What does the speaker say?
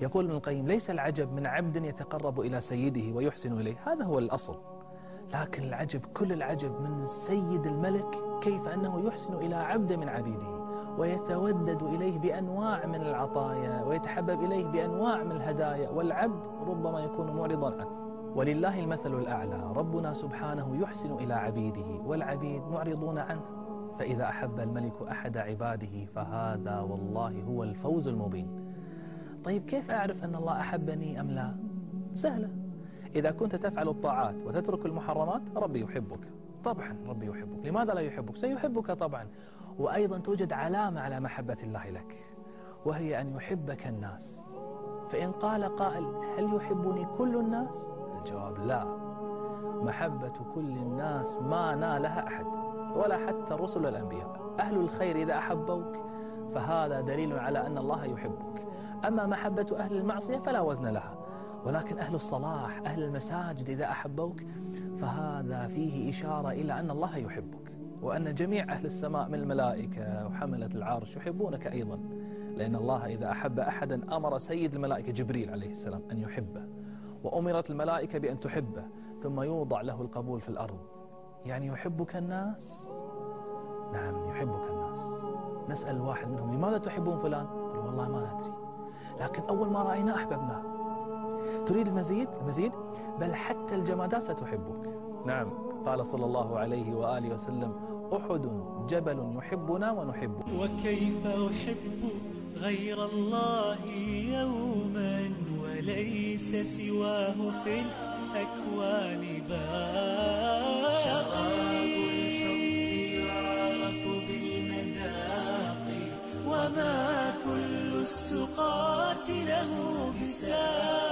يقول ابن القيم ليس العجب من عبد يتقرب إلى سيده ويحسن إليه. هذا هو الأصل. لكن العجب كل العجب من سيد الملك كيف أنه يحسن إلى عبد من عبيده ويتودد إليه بأنواع من العطايا ويتحبب إليه بأنواع من الهدايا والعبد ربما يكون معرضا عنه. ولله المثل الأعلى ربنا سبحانه يحسن إلى عبيده والعبيد معرضون عنه. فإذا أحب الملك أحد عباده فهذا والله هو الفوز المبين. طيب كيف أعرف أن الله أحبني أم لا؟ سهلة. إذا كنت تفعل الطاعات وتترك المحرمات ربي يحبك. طبعا ربي يحبك. لماذا لا يحبك؟ سيحبك طبعا. وأيضا توجد علامة على محبة الله لك وهي أن يحبك الناس. فإن قال قائل هل يحبني كل الناس؟ الجواب لا. محبة كل الناس ما نالها أحد ولا حتى الرسل والأنبياء. أهل الخير إذا أحبوك فهذا دليل على أن الله يحبك. أما محبة أهل المعصية فلا وزن لها. ولكن أهل الصلاح أهل المساجد إذا أحبوك فهذا فيه إشارة إلى أن الله يحبك. وأن جميع أهل السماء من الملائكة وحملة العرش يحبونك أيضا. لأن الله إذا أحب أحدا أمر سيد الملائكة جبريل عليه السلام أن يحبه. وأمرت الملائكة بأن تحبه ثم يوضع له القبول في الأرض. يعني يحبك الناس؟ نعم يحبك الناس. نسأل الواحد منهم لماذا تحبون فلان؟ يقول والله ما ندري. لكن أول ما رأينا أحببناه. تريد المزيد؟ المزيد؟ بل حتى الجمادات ستحبك. نعم قال صلى الله عليه وآله وسلم أحد جبل يحبنا ونحبه. وكيف أحب غير الله يوما وليس سواه في الأكوان باقي بالمذاق وما